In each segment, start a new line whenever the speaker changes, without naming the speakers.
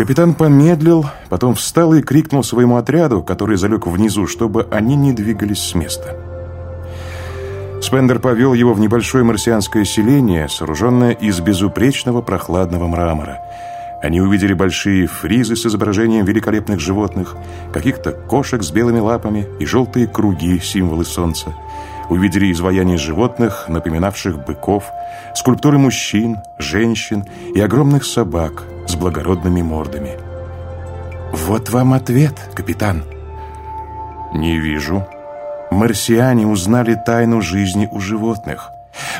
Капитан помедлил, потом встал и крикнул своему отряду, который залег внизу, чтобы они не двигались с места. Спендер повел его в небольшое марсианское селение, сооруженное из безупречного прохладного мрамора. Они увидели большие фризы с изображением великолепных животных, каких-то кошек с белыми лапами и желтые круги, символы солнца. Увидели изваяния животных, напоминавших быков, скульптуры мужчин, женщин и огромных собак с благородными мордами. «Вот вам ответ, капитан». «Не вижу», Марсиане узнали тайну жизни у животных.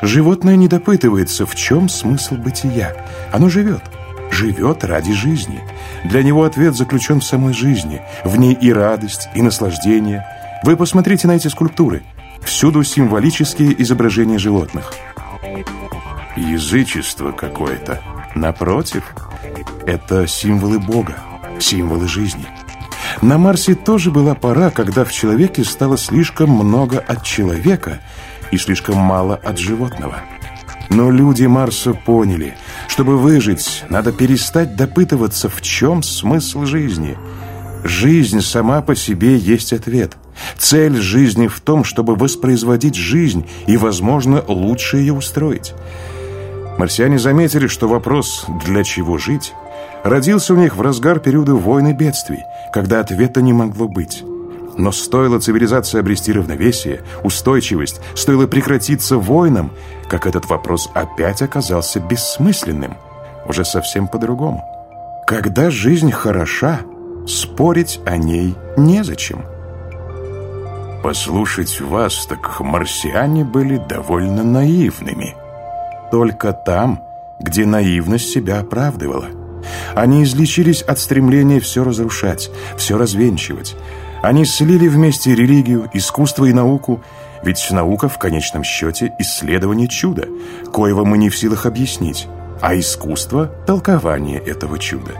Животное не допытывается, в чем смысл бытия. Оно живет. Живет ради жизни. Для него ответ заключен в самой жизни. В ней и радость, и наслаждение. Вы посмотрите на эти скульптуры. Всюду символические изображения животных. Язычество какое-то. Напротив, это символы Бога, символы жизни. На Марсе тоже была пора, когда в человеке стало слишком много от человека и слишком мало от животного. Но люди Марса поняли, чтобы выжить, надо перестать допытываться, в чем смысл жизни. Жизнь сама по себе есть ответ. Цель жизни в том, чтобы воспроизводить жизнь и, возможно, лучше ее устроить. Марсиане заметили, что вопрос «для чего жить?» родился у них в разгар периода войн и бедствий, когда ответа не могло быть. Но стоило цивилизации обрести равновесие, устойчивость, стоило прекратиться войнам, как этот вопрос опять оказался бессмысленным, уже совсем по-другому. Когда жизнь хороша, спорить о ней незачем. Послушать вас, так марсиане были довольно наивными. Только там, где наивность себя оправдывала – они излечились от стремления все разрушать, все развенчивать. Они слили вместе религию, искусство и науку, ведь наука в конечном счете исследование чуда, коего мы не в силах объяснить, а искусство – толкование этого чуда.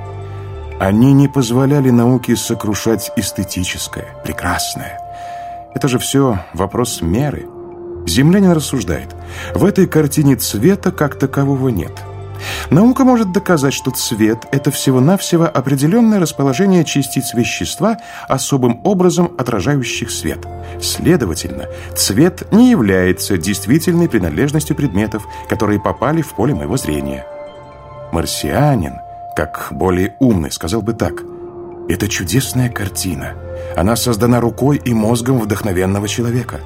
Они не позволяли науке сокрушать эстетическое, прекрасное. Это же все вопрос меры. Землянин рассуждает, в этой картине цвета как такового нет – Наука может доказать, что цвет – это всего-навсего определенное расположение частиц вещества, особым образом отражающих свет. Следовательно, цвет не является действительной принадлежностью предметов, которые попали в поле моего зрения. Марсианин, как более умный, сказал бы так – это чудесная картина. Она создана рукой и мозгом вдохновенного человека.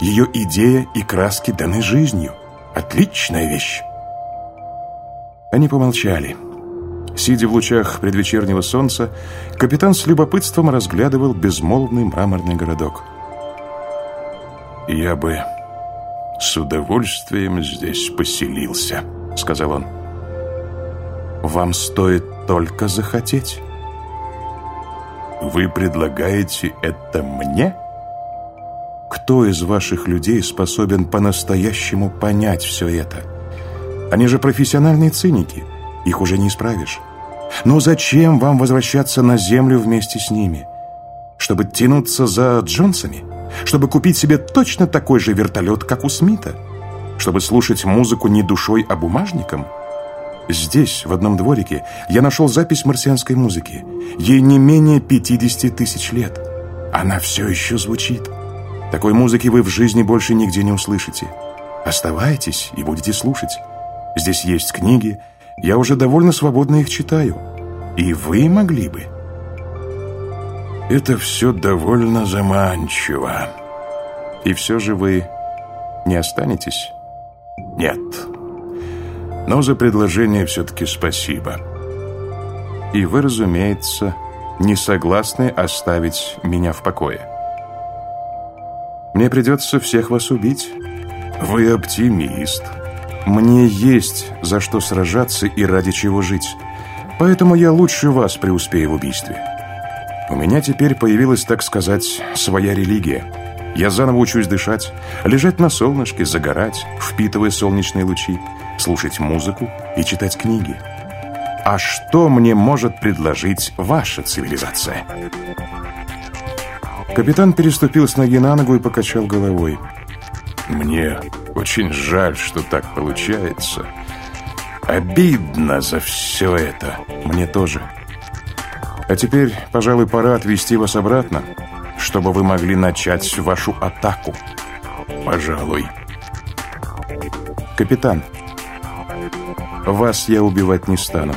Ее идея и краски даны жизнью. Отличная вещь. Они помолчали. Сидя в лучах предвечернего солнца, капитан с любопытством разглядывал безмолвный мраморный городок. «Я бы с удовольствием здесь поселился», — сказал он. «Вам стоит только захотеть». «Вы предлагаете это мне?» «Кто из ваших людей способен по-настоящему понять все это?» Они же профессиональные циники. Их уже не исправишь. Но зачем вам возвращаться на землю вместе с ними? Чтобы тянуться за Джонсами? Чтобы купить себе точно такой же вертолет, как у Смита? Чтобы слушать музыку не душой, а бумажником? Здесь, в одном дворике, я нашел запись марсианской музыки. Ей не менее 50 тысяч лет. Она все еще звучит. Такой музыки вы в жизни больше нигде не услышите. Оставайтесь и будете слушать. Здесь есть книги, я уже довольно свободно их читаю. И вы могли бы. Это все довольно заманчиво. И все же вы не останетесь? Нет. Но за предложение все-таки спасибо. И вы, разумеется, не согласны оставить меня в покое. Мне придется всех вас убить. Вы оптимист. Мне есть за что сражаться и ради чего жить. Поэтому я лучше вас преуспею в убийстве. У меня теперь появилась, так сказать, своя религия. Я заново учусь дышать, лежать на солнышке, загорать, впитывая солнечные лучи, слушать музыку и читать книги. А что мне может предложить ваша цивилизация? Капитан переступил с ноги на ногу и покачал головой. Мне очень жаль, что так получается. Обидно за все это. Мне тоже. А теперь, пожалуй, пора отвезти вас обратно, чтобы вы могли начать вашу атаку.
Пожалуй.
Капитан, вас я убивать не стану.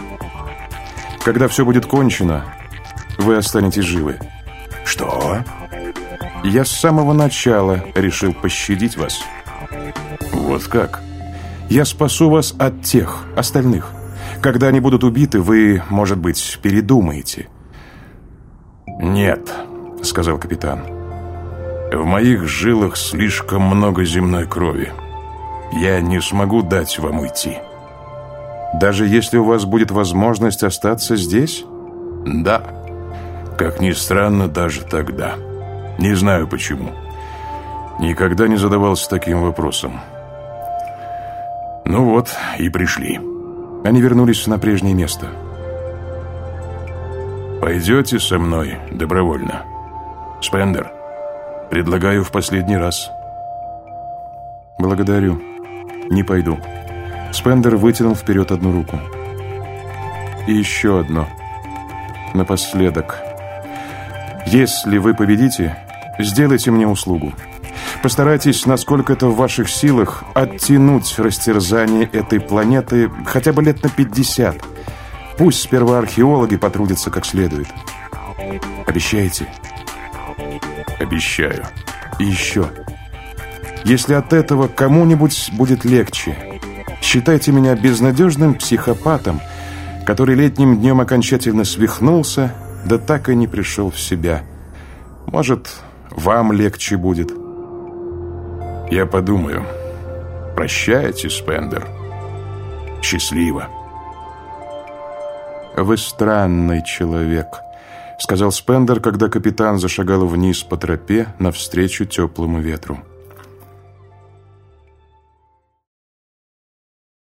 Когда все будет кончено, вы останетесь живы.
Что?
Я с самого начала решил пощадить вас.
Вот как?
Я спасу вас от тех, остальных. Когда они будут убиты, вы, может быть, передумаете.
«Нет», — сказал капитан. «В моих жилах слишком много земной крови. Я не смогу дать вам уйти».
«Даже если у вас будет возможность остаться здесь?»
«Да. Как ни странно, даже тогда. Не знаю почему. Никогда не задавался таким вопросом. Ну вот, и пришли».
Они вернулись на прежнее место.
«Пойдете со мной добровольно?» «Спендер, предлагаю в последний раз».
«Благодарю. Не пойду». Спендер вытянул вперед одну руку. «И еще одно. Напоследок. Если вы победите, сделайте мне услугу. Постарайтесь, насколько это в ваших силах, оттянуть растерзание этой планеты хотя бы лет на 50. Пусть сперва археологи потрудятся как следует. Обещаете?»
«Обещаю».
«И еще. Если от этого кому-нибудь будет легче, считайте меня безнадежным психопатом, который летним днем окончательно свихнулся, да так и не пришел в себя. Может, вам легче будет».
«Я подумаю. Прощайте, Спендер. Счастливо».
«Вы странный человек», — сказал Спендер, когда капитан зашагал вниз по тропе навстречу теплому ветру.